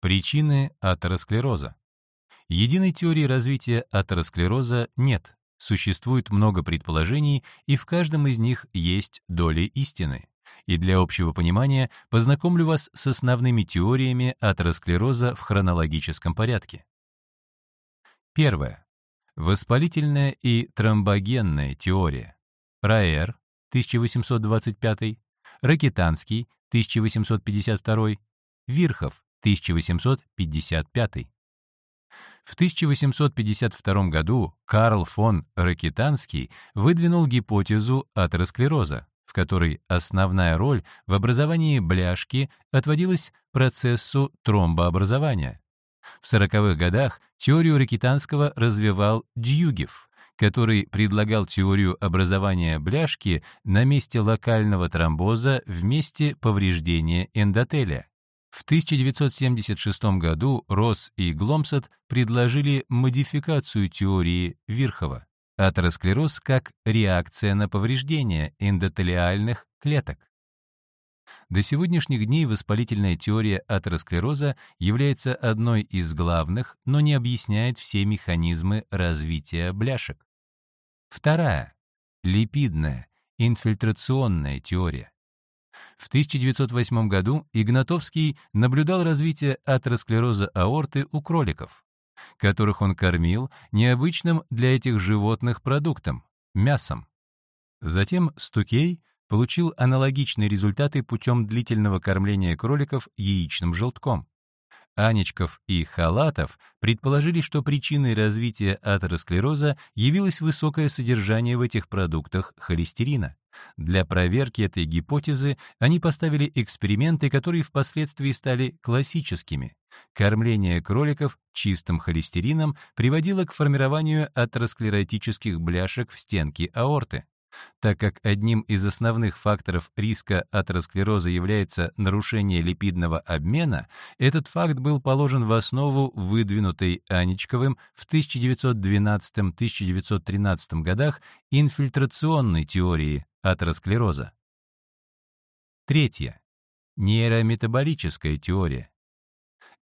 Причины атеросклероза. Единой теории развития атеросклероза нет. Существует много предположений, и в каждом из них есть доля истины. И для общего понимания познакомлю вас с основными теориями атеросклероза в хронологическом порядке. Первое. Воспалительная и тромбогенная теория. Раэр, 1825, Ракитанский, 1852, Вирхов, 1855. В 1852 году Карл фон Ракитанский выдвинул гипотезу атеросклероза, в которой основная роль в образовании бляшки отводилась процессу тромбообразования. В 40-х годах теорию Ракитанского развивал Дьюгев, который предлагал теорию образования бляшки на месте локального тромбоза в месте повреждения эндотеля. В 1976 году Росс и Гломсет предложили модификацию теории Вирхова — атеросклероз как реакция на повреждение эндотелиальных клеток. До сегодняшних дней воспалительная теория атеросклероза является одной из главных, но не объясняет все механизмы развития бляшек. Вторая — липидная, инфильтрационная теория. В 1908 году Игнатовский наблюдал развитие атеросклероза аорты у кроликов, которых он кормил необычным для этих животных продуктом — мясом. Затем Стукей получил аналогичные результаты путем длительного кормления кроликов яичным желтком. Анечков и Халатов предположили, что причиной развития атеросклероза явилось высокое содержание в этих продуктах холестерина. Для проверки этой гипотезы они поставили эксперименты, которые впоследствии стали классическими. Кормление кроликов чистым холестерином приводило к формированию атеросклеротических бляшек в стенке аорты. Так как одним из основных факторов риска атеросклероза является нарушение липидного обмена, этот факт был положен в основу выдвинутой Аничковым в 1912-1913 годах инфильтрационной теории атеросклероза. Третье. Нейрометаболическая теория.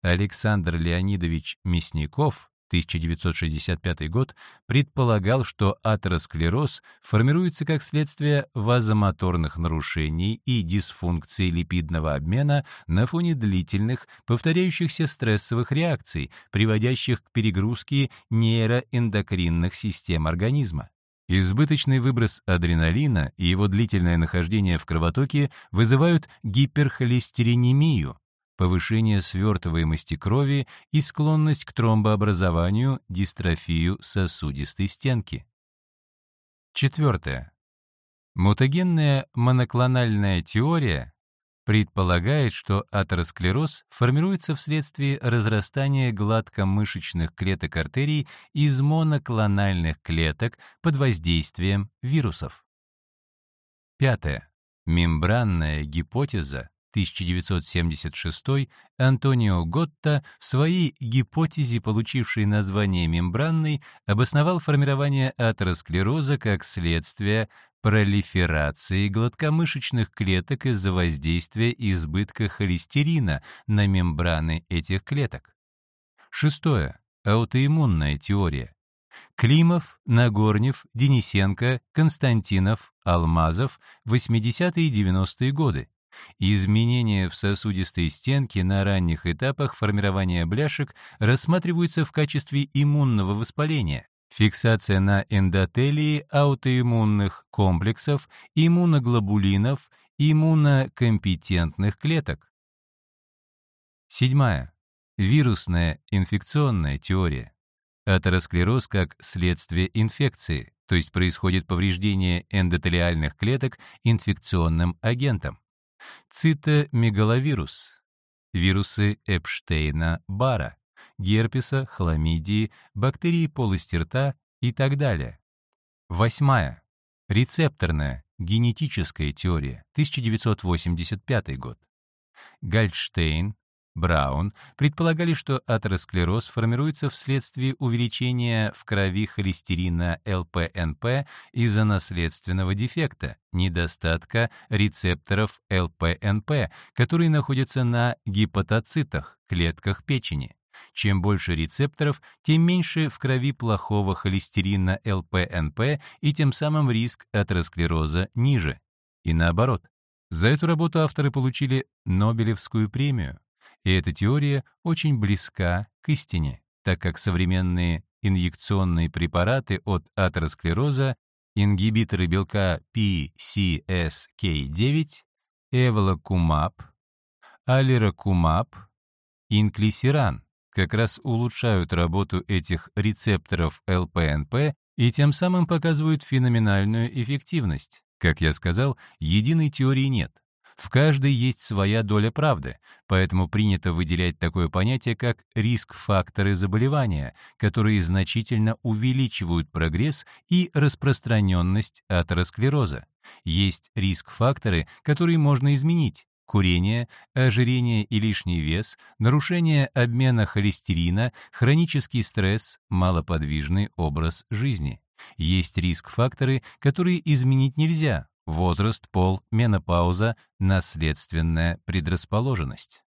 Александр Леонидович Мясников 1965 год, предполагал, что атеросклероз формируется как следствие вазомоторных нарушений и дисфункции липидного обмена на фоне длительных, повторяющихся стрессовых реакций, приводящих к перегрузке нейроэндокринных систем организма. Избыточный выброс адреналина и его длительное нахождение в кровотоке вызывают гиперхолестеринемию, повышение свертываемости крови и склонность к тромбообразованию, дистрофию сосудистой стенки. Четвертое. Мутагенная моноклональная теория предполагает, что атеросклероз формируется вследствие разрастания гладкомышечных клеток артерий из моноклональных клеток под воздействием вирусов. Пятое. Мембранная гипотеза 1976 Антонио Готта в своей гипотезе, получившей название мембранной, обосновал формирование атеросклероза как следствие пролиферации гладкомышечных клеток из-за воздействия избытка холестерина на мембраны этих клеток. Шестое. Аутоиммунная теория. Климов, Нагорнев, Денисенко, Константинов, Алмазов, 80-е и 90-е годы. Изменения в сосудистой стенке на ранних этапах формирования бляшек рассматриваются в качестве иммунного воспаления. Фиксация на эндотелии аутоиммунных комплексов, иммуноглобулинов, иммунокомпетентных клеток. Седьмая. Вирусная инфекционная теория. Атеросклероз как следствие инфекции, то есть происходит повреждение эндотелиальных клеток инфекционным агентом цитомегаловирус, вирусы Эпштейна-Бара, герпеса, хламидии, бактерии полости рта и так далее. Восьмая. Рецепторная, генетическая теория, 1985 год. Гальдштейн, Браун предполагали, что атеросклероз формируется вследствие увеличения в крови холестерина ЛПНП из-за наследственного дефекта, недостатка рецепторов ЛПНП, которые находятся на гепатоцитах, клетках печени. Чем больше рецепторов, тем меньше в крови плохого холестерина ЛПНП и тем самым риск атеросклероза ниже. И наоборот. За эту работу авторы получили Нобелевскую премию. И эта теория очень близка к истине, так как современные инъекционные препараты от атеросклероза, ингибиторы белка PCSK9, эволокумаб, алирокумаб, инклисиран как раз улучшают работу этих рецепторов ЛПНП и тем самым показывают феноменальную эффективность. Как я сказал, единой теории нет. В каждой есть своя доля правды, поэтому принято выделять такое понятие, как риск-факторы заболевания, которые значительно увеличивают прогресс и распространенность атеросклероза. Есть риск-факторы, которые можно изменить, курение, ожирение и лишний вес, нарушение обмена холестерина, хронический стресс, малоподвижный образ жизни. Есть риск-факторы, которые изменить нельзя, возраст, пол, менопауза, наследственная предрасположенность.